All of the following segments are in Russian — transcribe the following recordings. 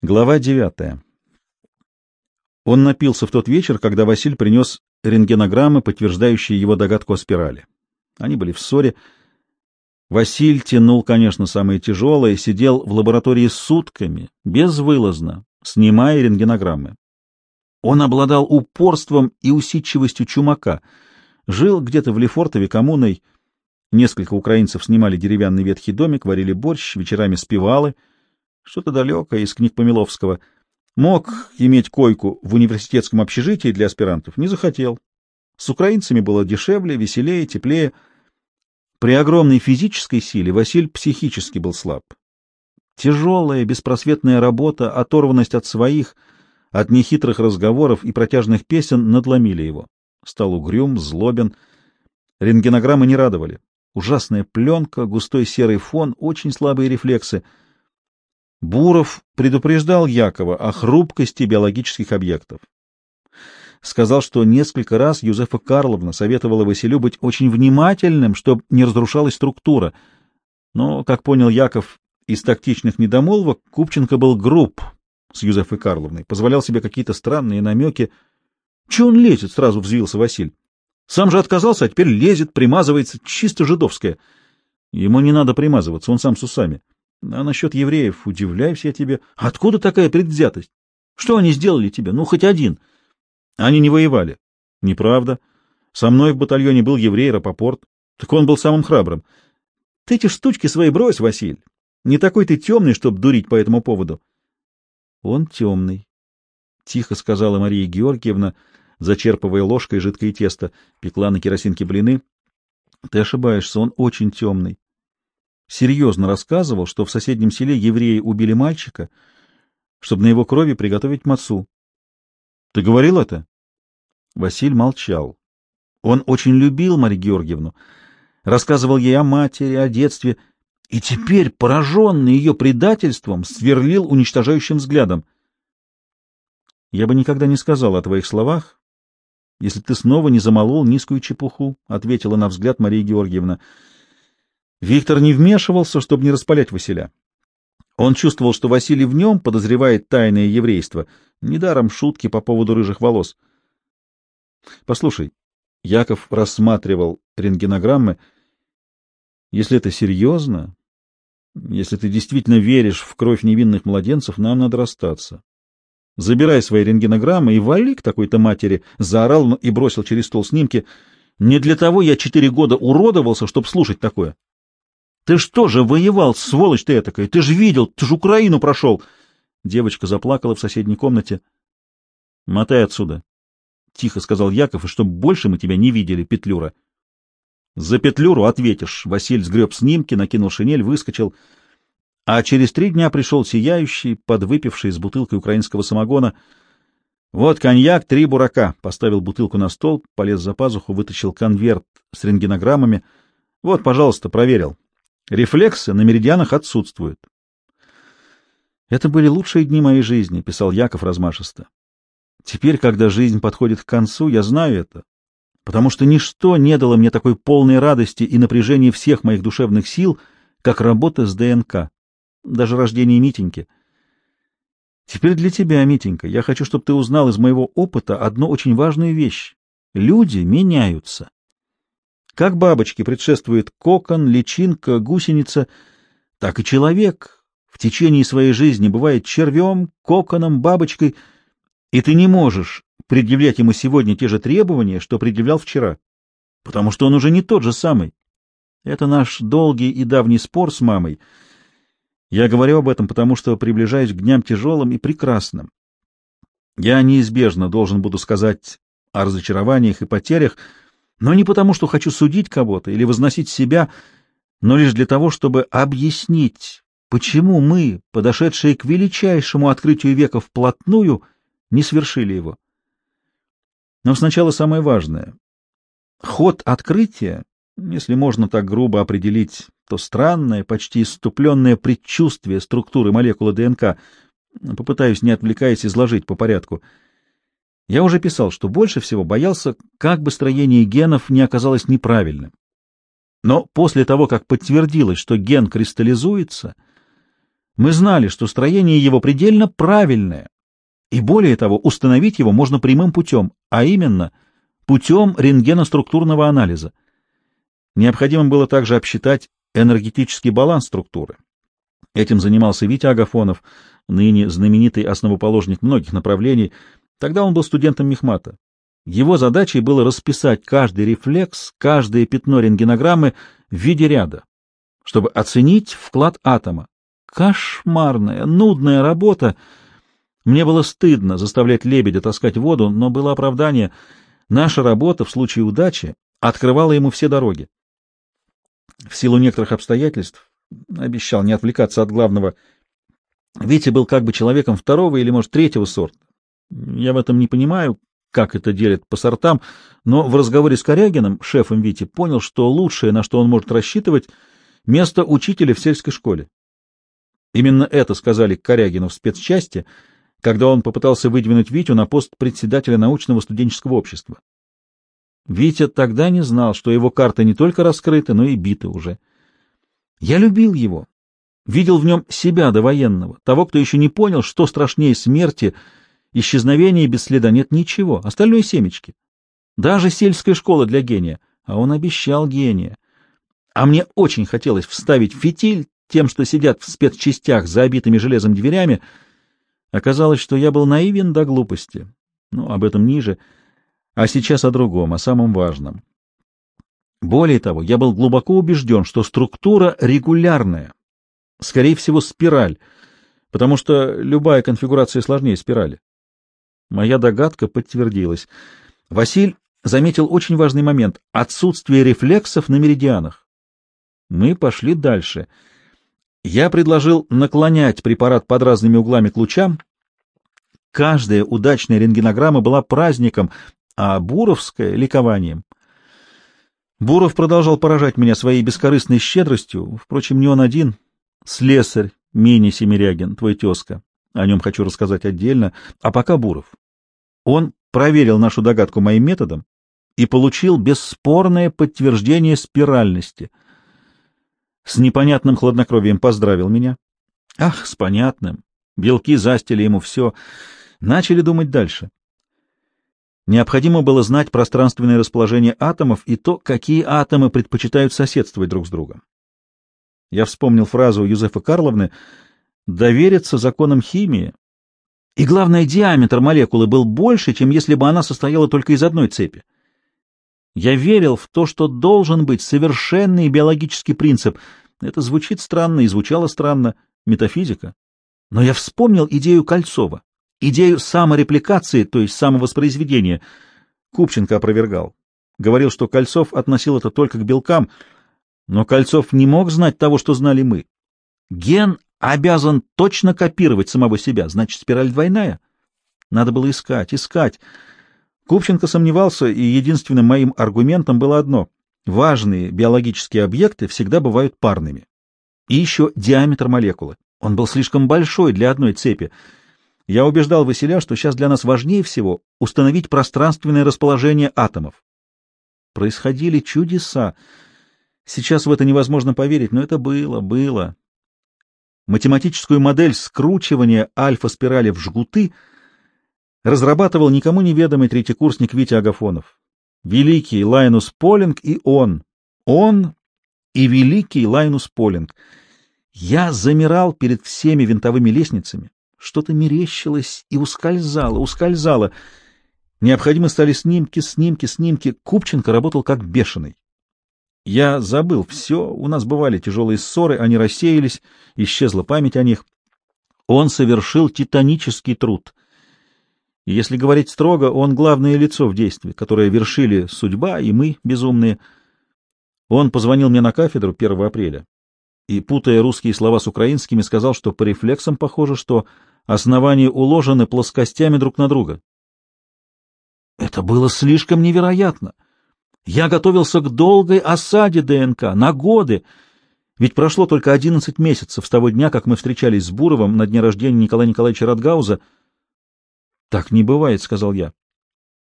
Глава девятая. Он напился в тот вечер, когда Василь принес рентгенограммы, подтверждающие его догадку о спирали. Они были в ссоре. Василь тянул, конечно, самое тяжелое, сидел в лаборатории сутками, безвылазно, снимая рентгенограммы. Он обладал упорством и усидчивостью чумака, жил где-то в Лефортове коммуной, несколько украинцев снимали деревянный ветхий домик, варили борщ, вечерами спевалы — что-то далекое из книг Помиловского. Мог иметь койку в университетском общежитии для аспирантов, не захотел. С украинцами было дешевле, веселее, теплее. При огромной физической силе Василь психически был слаб. Тяжелая, беспросветная работа, оторванность от своих, от нехитрых разговоров и протяжных песен надломили его. Стал угрюм, злобен. Рентгенограммы не радовали. Ужасная пленка, густой серый фон, очень слабые рефлексы — Буров предупреждал Якова о хрупкости биологических объектов. Сказал, что несколько раз Юзефа Карловна советовала Василю быть очень внимательным, чтобы не разрушалась структура. Но, как понял Яков из тактичных недомолвок, Купченко был груб с Юзефой Карловной, позволял себе какие-то странные намеки. — Че он лезет? — сразу взвился Василь. — Сам же отказался, а теперь лезет, примазывается, чисто жидовское. Ему не надо примазываться, он сам с усами. — а насчет евреев удивляюсь я тебе. Откуда такая предвзятость? Что они сделали тебе? Ну, хоть один. Они не воевали. Неправда. Со мной в батальоне был еврей Рапопорт. Так он был самым храбрым. Ты эти штучки свои брось, Василь. Не такой ты темный, чтоб дурить по этому поводу. Он темный, — тихо сказала Мария Георгиевна, зачерпывая ложкой жидкое тесто, пекла на керосинке блины. Ты ошибаешься, он очень темный серьезно рассказывал, что в соседнем селе евреи убили мальчика, чтобы на его крови приготовить мацу. — Ты говорил это? Василь молчал. Он очень любил Марию Георгиевну, рассказывал ей о матери, о детстве, и теперь, пораженный ее предательством, сверлил уничтожающим взглядом. — Я бы никогда не сказал о твоих словах, если ты снова не замолол низкую чепуху, — ответила на взгляд Мария Георгиевна. — Виктор не вмешивался, чтобы не распалять Василя. Он чувствовал, что Василий в нем подозревает тайное еврейство, недаром шутки по поводу рыжих волос. Послушай, Яков рассматривал рентгенограммы. Если это серьезно, если ты действительно веришь в кровь невинных младенцев, нам надо расстаться. Забирай свои рентгенограммы и вали к такой-то матери, заорал и бросил через стол снимки. Не для того я четыре года уродовался, чтобы слушать такое. Ты что же воевал, сволочь ты этакая? Ты же видел, ты же Украину прошел. Девочка заплакала в соседней комнате. — Мотай отсюда, — тихо сказал Яков, — и чтоб больше мы тебя не видели, Петлюра. — За Петлюру ответишь. Василь сгреб снимки, накинул шинель, выскочил. А через три дня пришел сияющий, подвыпивший с бутылкой украинского самогона. — Вот коньяк, три бурака. Поставил бутылку на стол, полез за пазуху, вытащил конверт с рентгенограммами. — Вот, пожалуйста, проверил. Рефлексы на меридианах отсутствуют. «Это были лучшие дни моей жизни», — писал Яков размашисто. «Теперь, когда жизнь подходит к концу, я знаю это, потому что ничто не дало мне такой полной радости и напряжения всех моих душевных сил, как работа с ДНК, даже рождение Митеньки. Теперь для тебя, Митенька, я хочу, чтобы ты узнал из моего опыта одну очень важную вещь. Люди меняются. Как бабочке предшествует кокон, личинка, гусеница, так и человек в течение своей жизни бывает червем, коконом, бабочкой, и ты не можешь предъявлять ему сегодня те же требования, что предъявлял вчера, потому что он уже не тот же самый. Это наш долгий и давний спор с мамой. Я говорю об этом, потому что приближаюсь к дням тяжелым и прекрасным. Я неизбежно должен буду сказать о разочарованиях и потерях, но не потому, что хочу судить кого-то или возносить себя, но лишь для того, чтобы объяснить, почему мы, подошедшие к величайшему открытию века вплотную, не свершили его. Но сначала самое важное. Ход открытия, если можно так грубо определить, то странное, почти иступленное предчувствие структуры молекулы ДНК, попытаюсь, не отвлекаясь, изложить по порядку — я уже писал, что больше всего боялся, как бы строение генов не оказалось неправильным. Но после того, как подтвердилось, что ген кристаллизуется, Мы знали, что строение его предельно правильное, и более того, установить его можно прямым путем, а именно путем рентгеноструктурного анализа. Необходимо было также обсчитать энергетический баланс структуры. Этим занимался Витя Агафонов, ныне знаменитый основоположник многих направлений. Тогда он был студентом Мехмата. Его задачей было расписать каждый рефлекс, каждое пятно рентгенограммы в виде ряда, чтобы оценить вклад атома. Кошмарная, нудная работа. Мне было стыдно заставлять лебедя таскать воду, но было оправдание. Наша работа в случае удачи открывала ему все дороги. В силу некоторых обстоятельств, обещал не отвлекаться от главного, Витя был как бы человеком второго или, может, третьего сорта. Я в этом не понимаю, как это делят по сортам, но в разговоре с Корягиным, шефом Вити, понял, что лучшее, на что он может рассчитывать, место учителя в сельской школе. Именно это сказали Корягину в спецчасти, когда он попытался выдвинуть Витю на пост председателя научного студенческого общества. Витя тогда не знал, что его карты не только раскрыты, но и биты уже. Я любил его, видел в нем себя довоенного, того, кто еще не понял, что страшнее смерти, исчезновения без следа нет ничего, остальное семечки. Даже сельская школа для гения, а он обещал гения. А мне очень хотелось вставить фитиль тем, что сидят в спецчастях за обитыми железом дверями. Оказалось, что я был наивен до глупости. Ну, об этом ниже. А сейчас о другом, о самом важном. Более того, я был глубоко убежден, что структура регулярная, скорее всего, спираль, потому что любая конфигурация сложнее спирали. Моя догадка подтвердилась. Василь заметил очень важный момент — отсутствие рефлексов на меридианах. Мы пошли дальше. Я предложил наклонять препарат под разными углами к лучам. Каждая удачная рентгенограмма была праздником, а Буровская — ликованием. Буров продолжал поражать меня своей бескорыстной щедростью, впрочем, не он один. Слесарь Мини Семирягин, твой тезка. О нем хочу рассказать отдельно. А пока Буров. Он проверил нашу догадку моим методом и получил бесспорное подтверждение спиральности. С непонятным хладнокровием поздравил меня. Ах, с понятным. Белки застили ему все. Начали думать дальше. Необходимо было знать пространственное расположение атомов и то, какие атомы предпочитают соседствовать друг с другом. Я вспомнил фразу Юзефа Карловны «довериться законам химии». И главное, диаметр молекулы был больше, чем если бы она состояла только из одной цепи. Я верил в то, что должен быть совершенный биологический принцип. Это звучит странно и звучало странно, метафизика. Но я вспомнил идею Кольцова. Идею саморепликации, то есть самовоспроизведения, Купченко опровергал. Говорил, что Кольцов относил это только к белкам, но Кольцов не мог знать того, что знали мы. Ген обязан точно копировать самого себя, значит, спираль двойная. Надо было искать, искать. Купченко сомневался, и единственным моим аргументом было одно — важные биологические объекты всегда бывают парными. И еще диаметр молекулы. Он был слишком большой для одной цепи — я убеждал Василя, что сейчас для нас важнее всего установить пространственное расположение атомов. Происходили чудеса. Сейчас в это невозможно поверить, но это было, было. Математическую модель скручивания альфа-спирали в жгуты разрабатывал никому неведомый третьекурсник Витя Агафонов. Великий Лайнус Полинг и он. Он и великий Лайнус Полинг. Я замирал перед всеми винтовыми лестницами, что-то мерещилось и ускользало, ускользало. Необходимы стали снимки, снимки, снимки. Купченко работал как бешеный. Я забыл все, у нас бывали тяжелые ссоры, они рассеялись, исчезла память о них. Он совершил титанический труд. И если говорить строго, он главное лицо в действии, которое вершили судьба и мы, безумные. Он позвонил мне на кафедру 1 апреля и, путая русские слова с украинскими, сказал, что по рефлексам похоже, что основания уложены плоскостями друг на друга. Это было слишком невероятно. Я готовился к долгой осаде ДНК, на годы, ведь прошло только одиннадцать месяцев с того дня, как мы встречались с Буровым на дне рождения Николая Николаевича Радгауза. — Так не бывает, — сказал я.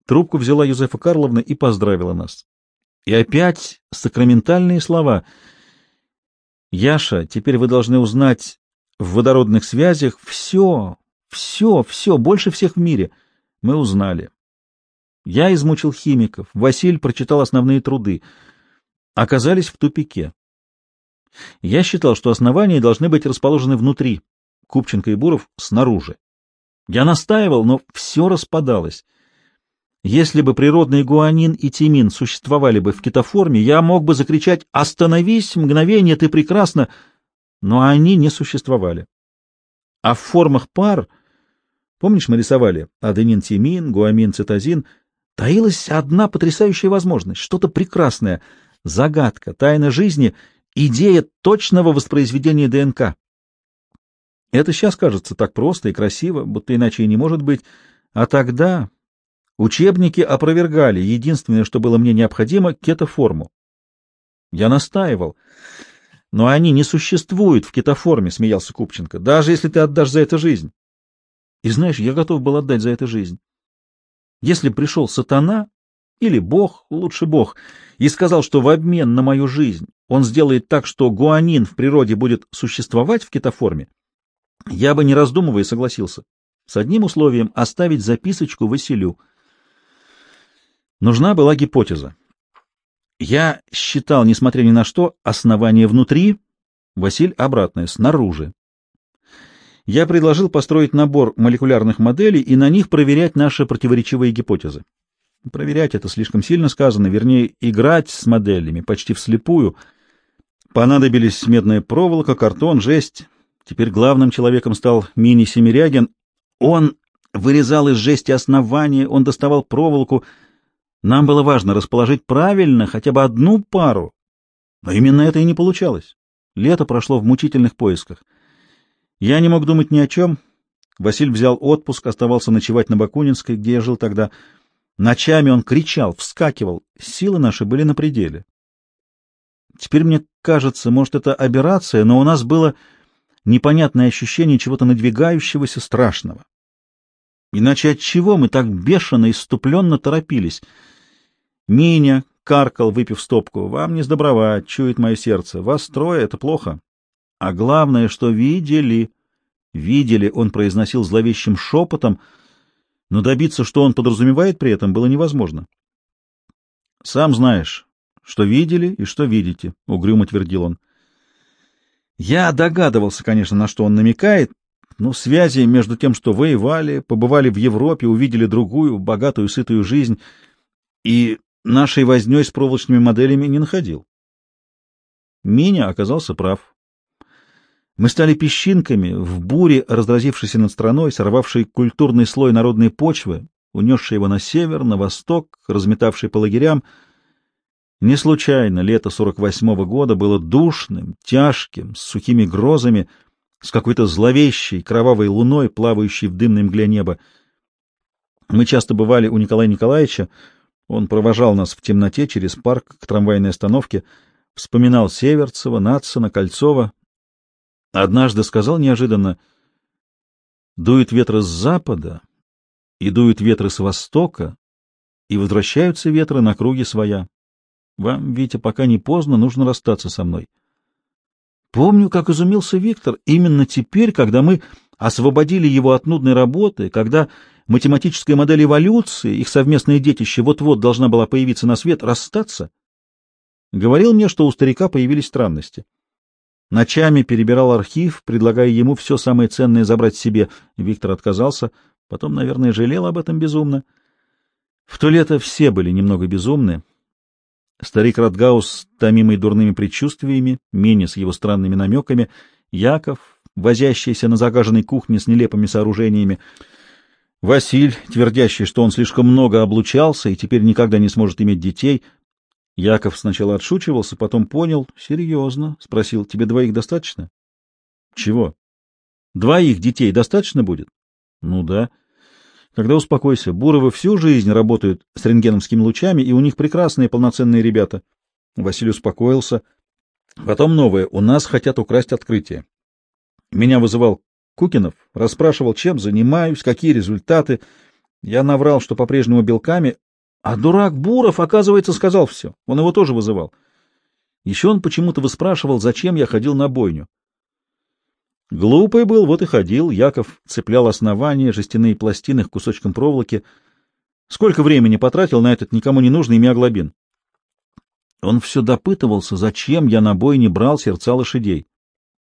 Трубку взяла Юзефа Карловна и поздравила нас. И опять сакраментальные слова. — Яша, теперь вы должны узнать в водородных связях, все, все, все, больше всех в мире. Мы узнали. Я измучил химиков, Василь прочитал основные труды. Оказались в тупике. Я считал, что основания должны быть расположены внутри, Купченко и Буров — снаружи. Я настаивал, но все распадалось. Если бы природный гуанин и тимин существовали бы в китоформе, я мог бы закричать «Остановись! Мгновение, ты прекрасна!» Но они не существовали. А в формах пар, помнишь, мы рисовали аденин-тимин, гуамин-цитозин, таилась одна потрясающая возможность, что-то прекрасное, загадка, тайна жизни, идея точного воспроизведения ДНК. Это сейчас кажется так просто и красиво, будто иначе и не может быть, а тогда учебники опровергали единственное, что было мне необходимо — кетоформу. Я настаивал. Но они не существуют в кетоформе, — смеялся Купченко, — даже если ты отдашь за это жизнь. И знаешь, я готов был отдать за это жизнь. Если пришел сатана, или бог, лучше бог, и сказал, что в обмен на мою жизнь он сделает так, что гуанин в природе будет существовать в кетоформе, я бы, не раздумывая, согласился. С одним условием — оставить записочку Василю. Нужна была гипотеза. Я считал, несмотря ни на что, основание внутри, Василь — обратное, снаружи. Я предложил построить набор молекулярных моделей и на них проверять наши противоречивые гипотезы. Проверять это слишком сильно сказано, вернее, играть с моделями почти вслепую. Понадобились медная проволока, картон, жесть. Теперь главным человеком стал мини-семирягин. Он вырезал из жести основание, он доставал проволоку. Нам было важно расположить правильно хотя бы одну пару. Но именно это и не получалось. Лето прошло в мучительных поисках. Я не мог думать ни о чем. Василь взял отпуск, оставался ночевать на Бакунинской, где я жил тогда. Ночами он кричал, вскакивал. Силы наши были на пределе. Теперь мне кажется, может, это аберрация, но у нас было непонятное ощущение чего-то надвигающегося страшного. Иначе от чего мы так бешено и ступленно торопились? Миня каркал, выпив стопку. Вам не сдобровать, чует мое сердце. Вас трое — это плохо. А главное, что видели. Видели, он произносил зловещим шепотом, но добиться, что он подразумевает при этом, было невозможно. Сам знаешь, что видели и что видите, — угрюмо твердил он. Я догадывался, конечно, на что он намекает, но связи между тем, что воевали, побывали в Европе, увидели другую, богатую, сытую жизнь, и нашей вознёй с проволочными моделями не находил. Миня оказался прав. Мы стали песчинками в буре, разразившейся над страной, сорвавшей культурный слой народной почвы, унесшей его на север, на восток, разметавшей по лагерям — не случайно лето 48-го года было душным, тяжким, с сухими грозами, с какой-то зловещей кровавой луной, плавающей в дымной мгле неба. Мы часто бывали у Николая Николаевича, он провожал нас в темноте через парк к трамвайной остановке, вспоминал Северцева, Натсона, Кольцова. Однажды сказал неожиданно, «Дуют ветры с запада, и дуют ветры с востока, и возвращаются ветры на круги своя. Вам, Витя, пока не поздно, нужно расстаться со мной. Помню, как изумился Виктор, именно теперь, когда мы освободили его от нудной работы, когда математическая модель эволюции, их совместное детище, вот-вот должна была появиться на свет, расстаться. Говорил мне, что у старика появились странности. Ночами перебирал архив, предлагая ему все самое ценное забрать себе. Виктор отказался, потом, наверное, жалел об этом безумно. В то лето все были немного безумны. Старик Радгаус, томимый дурными предчувствиями, Мини с его странными намеками, Яков, возящийся на загаженной кухне с нелепыми сооружениями, Василь, твердящий, что он слишком много облучался и теперь никогда не сможет иметь детей. Яков сначала отшучивался, потом понял. — Серьезно? — спросил. — Тебе двоих достаточно? — Чего? — Двоих детей достаточно будет? — Ну да. — Тогда успокойся. Буровы всю жизнь работают с рентгеновскими лучами, и у них прекрасные полноценные ребята. Василий успокоился. Потом новое. У нас хотят украсть открытие. Меня вызывал Кукинов, расспрашивал, чем занимаюсь, какие результаты. Я наврал, что по-прежнему белками, а дурак Буров, оказывается, сказал все. Он его тоже вызывал. Еще он почему-то выспрашивал, зачем я ходил на бойню. Глупый был, вот и ходил. Яков цеплял основания, жестяные пластины к кусочкам проволоки. Сколько времени потратил на этот никому не нужный миоглобин? Он все допытывался, зачем я на бой не брал сердца лошадей.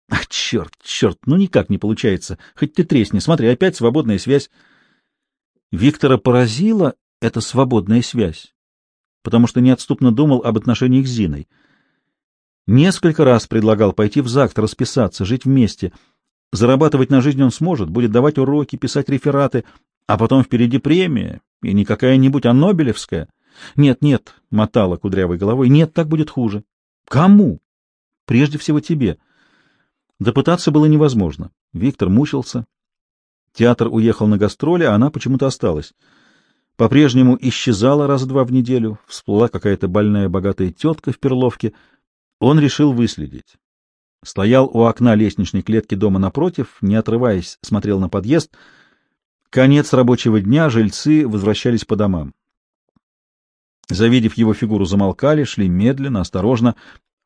А, черт, черт, ну никак не получается. Хоть ты тресни. Смотри, опять свободная связь. Виктора поразила эта свободная связь, потому что неотступно думал об отношениях с Зиной. Несколько раз предлагал пойти в ЗАГС, расписаться, жить вместе. Зарабатывать на жизнь он сможет, будет давать уроки, писать рефераты, а потом впереди премия, и не какая-нибудь, а Нобелевская. Нет, нет, мотала кудрявой головой, нет, так будет хуже. Кому? Прежде всего тебе. Допытаться было невозможно. Виктор мучился. Театр уехал на гастроли, а она почему-то осталась. По-прежнему исчезала раз-два в неделю, всплыла какая-то больная богатая тетка в перловке — он решил выследить. Стоял у окна лестничной клетки дома напротив, не отрываясь, смотрел на подъезд. Конец рабочего дня, жильцы возвращались по домам. Завидев его фигуру, замолкали, шли медленно, осторожно.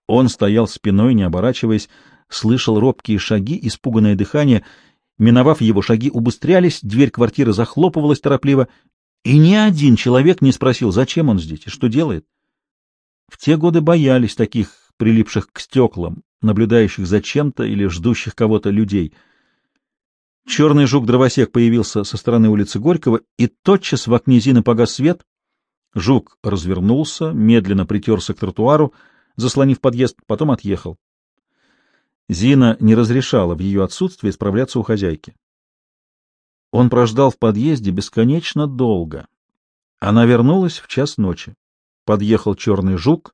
Он стоял спиной, не оборачиваясь, слышал робкие шаги, испуганное дыхание. Миновав его шаги, убыстрялись, дверь квартиры захлопывалась торопливо, и ни один человек не спросил, зачем он здесь и что делает. В те годы боялись таких прилипших к стеклам, наблюдающих за чем-то или ждущих кого-то людей. Черный жук-дровосек появился со стороны улицы Горького, и тотчас в окне Зины погас свет. Жук развернулся, медленно притерся к тротуару, заслонив подъезд, потом отъехал. Зина не разрешала в ее отсутствие справляться у хозяйки. Он прождал в подъезде бесконечно долго. Она вернулась в час ночи. Подъехал черный жук,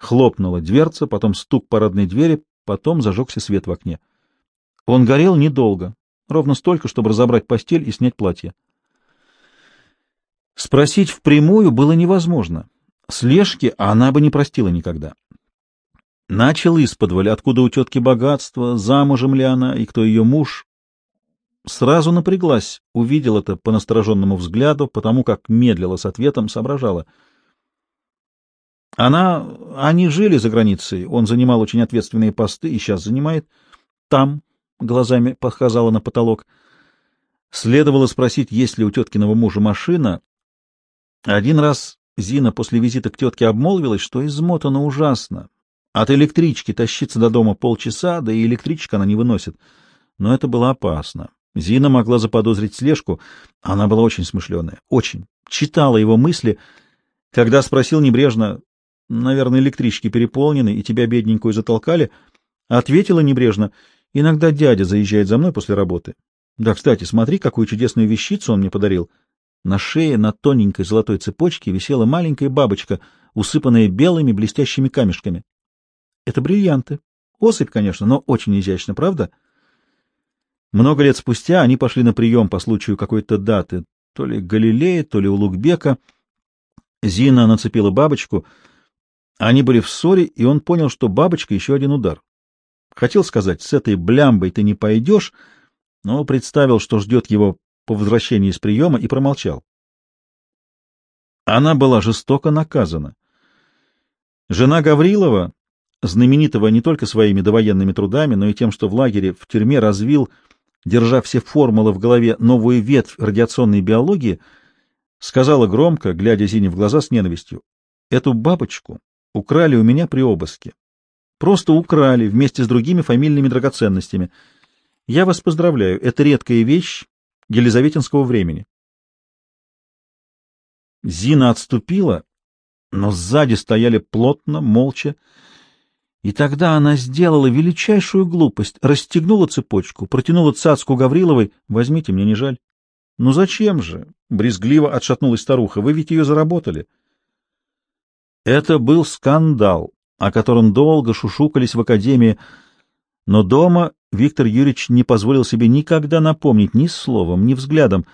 Хлопнула дверца, потом стук парадной двери, потом зажегся свет в окне. Он горел недолго, ровно столько, чтобы разобрать постель и снять платье. Спросить впрямую было невозможно. Слежки она бы не простила никогда. Начал исподволь, откуда у тетки богатство, замужем ли она и кто ее муж. Сразу напряглась, увидел это по настороженному взгляду, потому как медлила с ответом, соображала — она, они жили за границей, он занимал очень ответственные посты и сейчас занимает. Там, глазами показала на потолок. Следовало спросить, есть ли у теткиного мужа машина. Один раз Зина после визита к тетке обмолвилась, что измотана ужасно. От электрички тащиться до дома полчаса, да и электричка она не выносит. Но это было опасно. Зина могла заподозрить слежку. Она была очень смышленая, очень. Читала его мысли. Когда спросил небрежно, Наверное, электрички переполнены, и тебя, бедненькую, затолкали. Ответила небрежно. Иногда дядя заезжает за мной после работы. Да, кстати, смотри, какую чудесную вещицу он мне подарил. На шее на тоненькой золотой цепочке висела маленькая бабочка, усыпанная белыми блестящими камешками. Это бриллианты. Осыпь, конечно, но очень изящно, правда? Много лет спустя они пошли на прием по случаю какой-то даты, то ли Галилея, то ли Улугбека. Зина нацепила бабочку — они были в ссоре, и он понял, что бабочка — еще один удар. Хотел сказать, с этой блямбой ты не пойдешь, но представил, что ждет его по возвращении из приема, и промолчал. Она была жестоко наказана. Жена Гаврилова, знаменитого не только своими довоенными трудами, но и тем, что в лагере в тюрьме развил, держа все формулы в голове, новую ветвь радиационной биологии, сказала громко, глядя Зине в глаза с ненавистью, «Эту бабочку украли у меня при обыске. Просто украли вместе с другими фамильными драгоценностями. Я вас поздравляю, это редкая вещь елизаветинского времени. Зина отступила, но сзади стояли плотно, молча, и тогда она сделала величайшую глупость, расстегнула цепочку, протянула цацку Гавриловой. «Возьмите, мне не жаль». «Ну зачем же?» — брезгливо отшатнулась старуха. «Вы ведь ее заработали». Это был скандал, о котором долго шушукались в академии, но дома Виктор Юрьевич не позволил себе никогда напомнить ни словом, ни взглядом,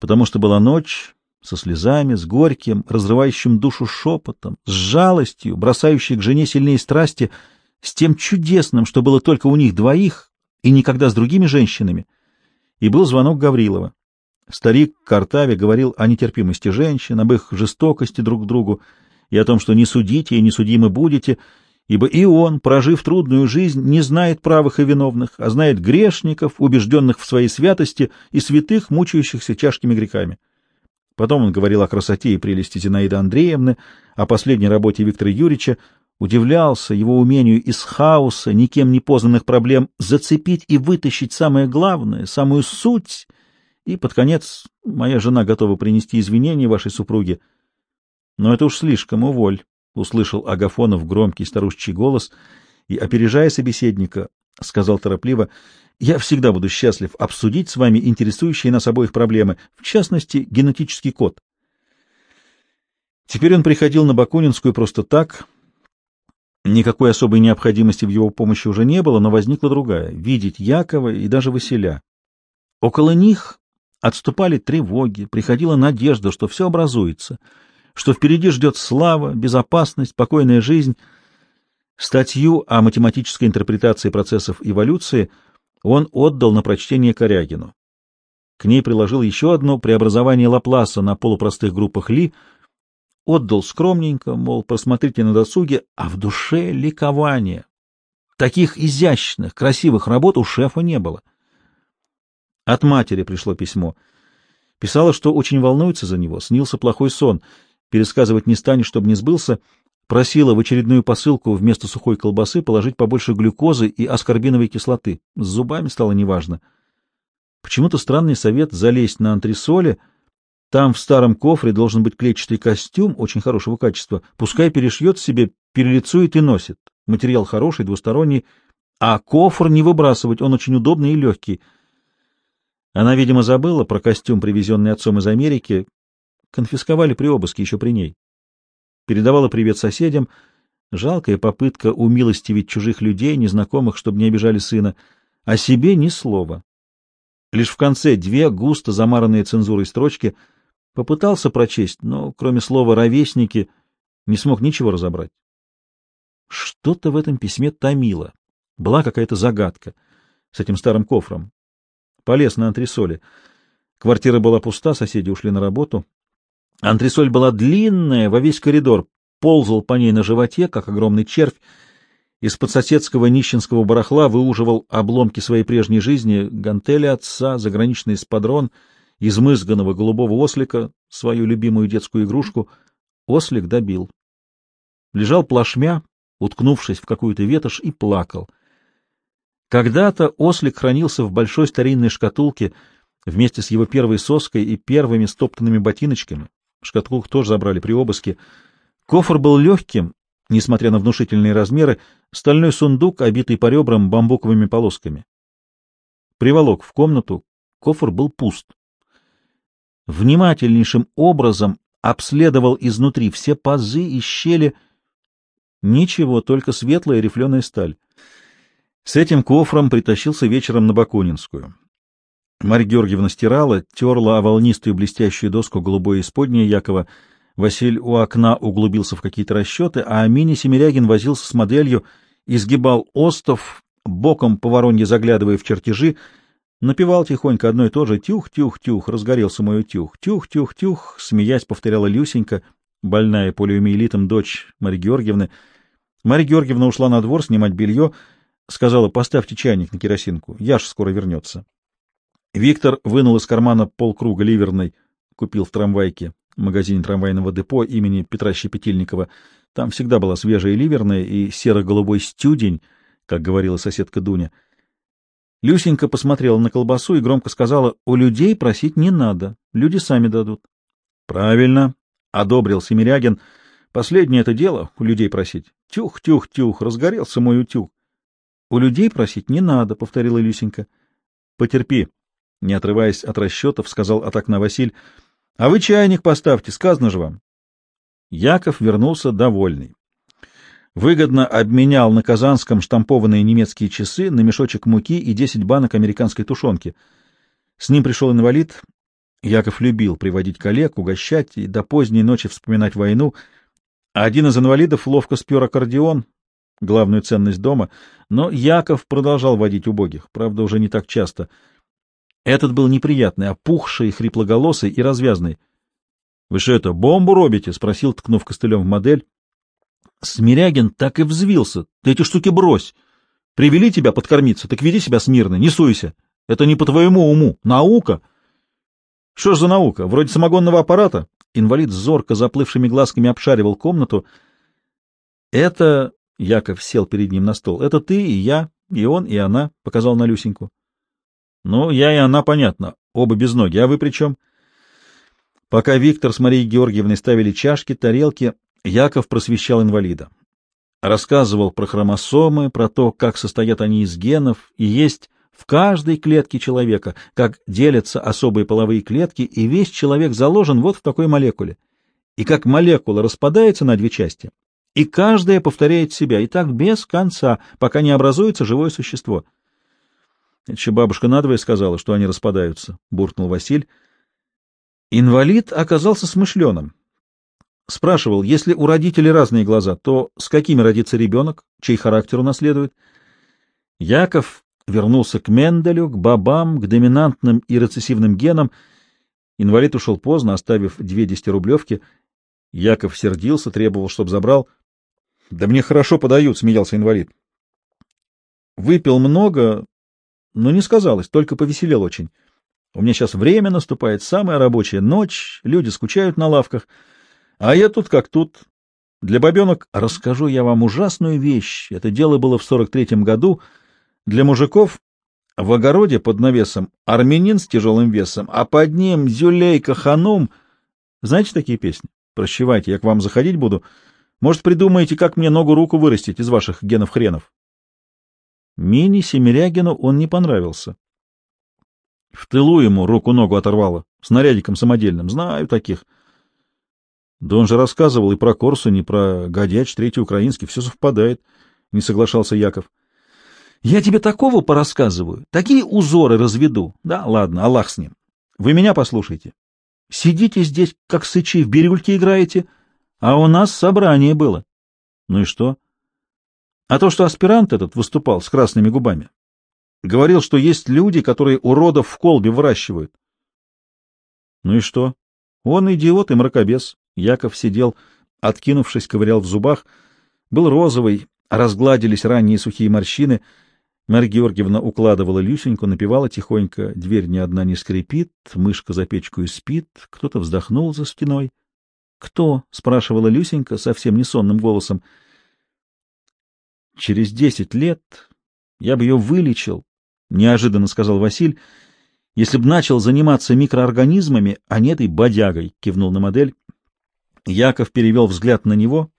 потому что была ночь со слезами, с горьким, разрывающим душу шепотом, с жалостью, бросающей к жене сильнее страсти, с тем чудесным, что было только у них двоих и никогда с другими женщинами. И был звонок Гаврилова. Старик Картаве говорил о нетерпимости женщин, об их жестокости друг к другу, и о том, что не судите и не судимы будете, ибо и он, прожив трудную жизнь, не знает правых и виновных, а знает грешников, убежденных в своей святости, и святых, мучающихся тяжкими грехами. Потом он говорил о красоте и прелести Зинаиды Андреевны, о последней работе Виктора Юрьевича, удивлялся его умению из хаоса, никем не познанных проблем, зацепить и вытащить самое главное, самую суть, и, под конец, моя жена готова принести извинения вашей супруге. Но это уж слишком, уволь услышал Агафонов громкий старушечий голос и, опережая собеседника, сказал торопливо, «Я всегда буду счастлив обсудить с вами интересующие нас обоих проблемы, в частности, генетический код». Теперь он приходил на Бакунинскую просто так. Никакой особой необходимости в его помощи уже не было, но возникла другая — видеть Якова и даже Василя. Около них отступали тревоги, приходила надежда, что все образуется — что впереди ждет слава, безопасность, спокойная жизнь. Статью о математической интерпретации процессов эволюции он отдал на прочтение Корягину. К ней приложил еще одно преобразование Лапласа на полупростых группах Ли, отдал скромненько, мол, просмотрите на досуге, а в душе ликование. Таких изящных, красивых работ у шефа не было. От матери пришло письмо. Писала, что очень волнуется за него, снился плохой сон — пересказывать не станет, чтобы не сбылся, просила в очередную посылку вместо сухой колбасы положить побольше глюкозы и аскорбиновой кислоты. С зубами стало неважно. Почему-то странный совет залезть на антресоле. Там в старом кофре должен быть клетчатый костюм очень хорошего качества. Пускай перешьет себе, перелицует и носит. Материал хороший, двусторонний. А кофр не выбрасывать, он очень удобный и легкий. Она, видимо, забыла про костюм, привезенный отцом из Америки, Конфисковали при обыске еще при ней. Передавала привет соседям. Жалкая попытка умилостивить чужих людей, незнакомых, чтобы не обижали сына. О себе ни слова. Лишь в конце две густо замаранные цензурой строчки попытался прочесть, но кроме слова «ровесники» не смог ничего разобрать. Что-то в этом письме томило. Была какая-то загадка с этим старым кофром. Полез на антресоли. Квартира была пуста, соседи ушли на работу. Антресоль была длинная, во весь коридор, ползал по ней на животе, как огромный червь, из-под соседского нищенского барахла выуживал обломки своей прежней жизни, гантели отца, заграничный эспадрон, измызганного голубого ослика, свою любимую детскую игрушку. Ослик добил. Лежал плашмя, уткнувшись в какую-то ветошь, и плакал. Когда-то ослик хранился в большой старинной шкатулке вместе с его первой соской и первыми стоптанными ботиночками. Шкатулку тоже забрали при обыске. Кофр был легким, несмотря на внушительные размеры, стальной сундук, обитый по ребрам бамбуковыми полосками. Приволок в комнату, кофр был пуст. Внимательнейшим образом обследовал изнутри все пазы и щели. Ничего, только светлая рифленая сталь. С этим кофром притащился вечером на Бакунинскую. Марья Георгиевна стирала, терла о волнистую блестящую доску голубое исподнее Якова. Василь у окна углубился в какие-то расчеты, а Мини Семирягин возился с моделью, изгибал остов, боком по воронье заглядывая в чертежи, напевал тихонько одно и то же «Тюх-тюх-тюх, разгорелся мой утюг, тюх-тюх-тюх», смеясь, повторяла Люсенька, больная полиомиелитом дочь Марьи Георгиевны. Марья Георгиевна ушла на двор снимать белье, сказала «Поставьте чайник на керосинку, Яш скоро вернется». Виктор вынул из кармана полкруга ливерной, купил в трамвайке, магазине трамвайного депо имени Петра Щепетильникова. Там всегда была свежая ливерная и серо-голубой стюдень, как говорила соседка Дуня. Люсенька посмотрела на колбасу и громко сказала, «У людей просить не надо, люди сами дадут». «Правильно», — одобрил Семирягин. «Последнее это дело у людей просить. Тюх, тюх, тюх, разгорелся мой утюг». «У людей просить не надо», — повторила Люсенька. «Потерпи», не отрываясь от расчетов, сказал от окна Василь. — А вы чайник поставьте, сказано же вам. Яков вернулся довольный. Выгодно обменял на Казанском штампованные немецкие часы на мешочек муки и десять банок американской тушенки. С ним пришел инвалид. Яков любил приводить коллег, угощать и до поздней ночи вспоминать войну. Один из инвалидов ловко спер аккордеон, главную ценность дома, но Яков продолжал водить убогих, правда, уже не так часто — этот был неприятный, опухший, хриплоголосый и развязный. — Вы что это, бомбу робите? — спросил, ткнув костылем в модель. Смирягин так и взвился. Ты эти штуки брось. Привели тебя подкормиться, так веди себя смирно, не суйся. Это не по твоему уму. Наука. Что ж за наука? Вроде самогонного аппарата? Инвалид зорко заплывшими глазками обшаривал комнату. Это... Яков сел перед ним на стол. Это ты и я, и он, и она, — показал на Люсеньку. Ну, я и она, понятно. Оба без ноги. А вы при чем? Пока Виктор с Марией Георгиевной ставили чашки, тарелки, Яков просвещал инвалида. Рассказывал про хромосомы, про то, как состоят они из генов, и есть в каждой клетке человека, как делятся особые половые клетки, и весь человек заложен вот в такой молекуле. И как молекула распадается на две части, и каждая повторяет себя, и так без конца, пока не образуется живое существо. — еще бабушка надвое сказала, что они распадаются, — буркнул Василь. Инвалид оказался смышленым. Спрашивал, если у родителей разные глаза, то с какими родится ребенок, чей характер унаследует? Яков вернулся к Менделю, к бабам, к доминантным и рецессивным генам. Инвалид ушел поздно, оставив две десятирублевки. Яков сердился, требовал, чтоб забрал. — Да мне хорошо подают, — смеялся инвалид. Выпил много, но не сказалось, только повеселел очень. У меня сейчас время наступает, самая рабочая ночь, люди скучают на лавках — а я тут как тут. Для бабенок расскажу я вам ужасную вещь. Это дело было в сорок третьем году. Для мужиков в огороде под навесом армянин с тяжелым весом, а под ним Зюлейка Ханум. Знаете такие песни? Прощевайте, я к вам заходить буду. Может, придумаете, как мне ногу-руку вырастить из ваших генов-хренов? Мини Семирягину он не понравился. В тылу ему руку-ногу оторвало, снарядиком самодельным. Знаю таких. — да он же рассказывал и про Корсунь, и про Годяч, третий украинский, все совпадает, — не соглашался Яков. — Я тебе такого порассказываю, такие узоры разведу. Да, ладно, Аллах с ним. Вы меня послушайте. Сидите здесь, как сычи, в бирюльке играете, а у нас собрание было. Ну и что? А то, что аспирант этот выступал с красными губами. Говорил, что есть люди, которые уродов в колбе выращивают. Ну и что? Он идиот и мракобес. Яков сидел, откинувшись, ковырял в зубах. Был розовый, разгладились ранние сухие морщины. Марья Георгиевна укладывала Люсеньку, напевала тихонько. Дверь ни одна не скрипит, мышка за печкой спит. Кто-то вздохнул за стеной. — Кто? — спрашивала Люсенька совсем не сонным голосом. — Через десять лет я бы ее вылечил, — неожиданно сказал Василь, — если б начал заниматься микроорганизмами, а не этой бодягой, — кивнул на модель. Яков перевел взгляд на него,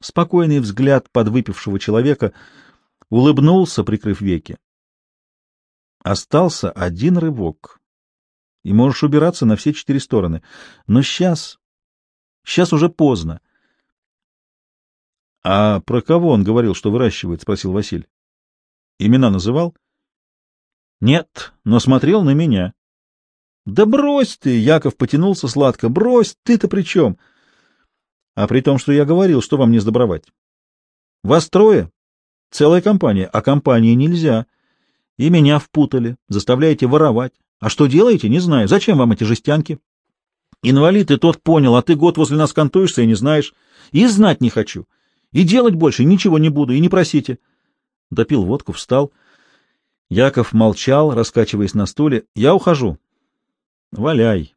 спокойный взгляд подвыпившего человека, улыбнулся, прикрыв веки. Остался один рывок, и можешь убираться на все четыре стороны. Но сейчас... Сейчас уже поздно. — А про кого он говорил, что выращивает? — спросил Василь. — Имена называл? — Нет, но смотрел на меня. — Да брось ты! — Яков потянулся сладко. — Брось! Ты-то при чем? — а при том, что я говорил, что вам не сдобровать. Вас трое, целая компания, а компании нельзя. И меня впутали, заставляете воровать. А что делаете, не знаю. Зачем вам эти жестянки? Инвалид и тот понял, а ты год возле нас кантуешься и не знаешь. И знать не хочу. И делать больше ничего не буду, и не просите. Допил водку, встал. Яков молчал, раскачиваясь на стуле. Я ухожу. Валяй.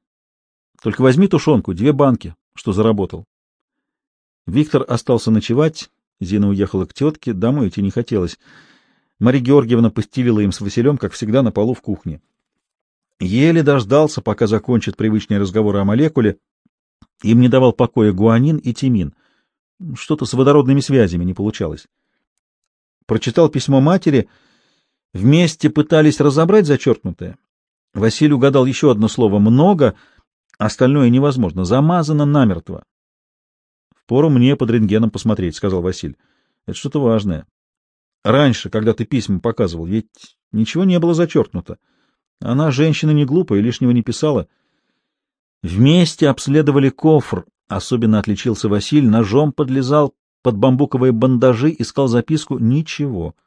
Только возьми тушенку, две банки, что заработал. Виктор остался ночевать, Зина уехала к тетке, домой идти не хотелось. Марья Георгиевна постелила им с Василем, как всегда, на полу в кухне. Еле дождался, пока закончат привычные разговоры о молекуле. Им не давал покоя гуанин и тимин. Что-то с водородными связями не получалось. Прочитал письмо матери. Вместе пытались разобрать зачеркнутое. Василий угадал еще одно слово «много», остальное невозможно, замазано намертво. Пору мне под рентгеном посмотреть, — сказал Василь. — Это что-то важное. Раньше, когда ты письма показывал, ведь ничего не было зачеркнуто. Она женщина не глупая, лишнего не писала. Вместе обследовали кофр. Особенно отличился Василь, ножом подлезал под бамбуковые бандажи, искал записку. Ничего. —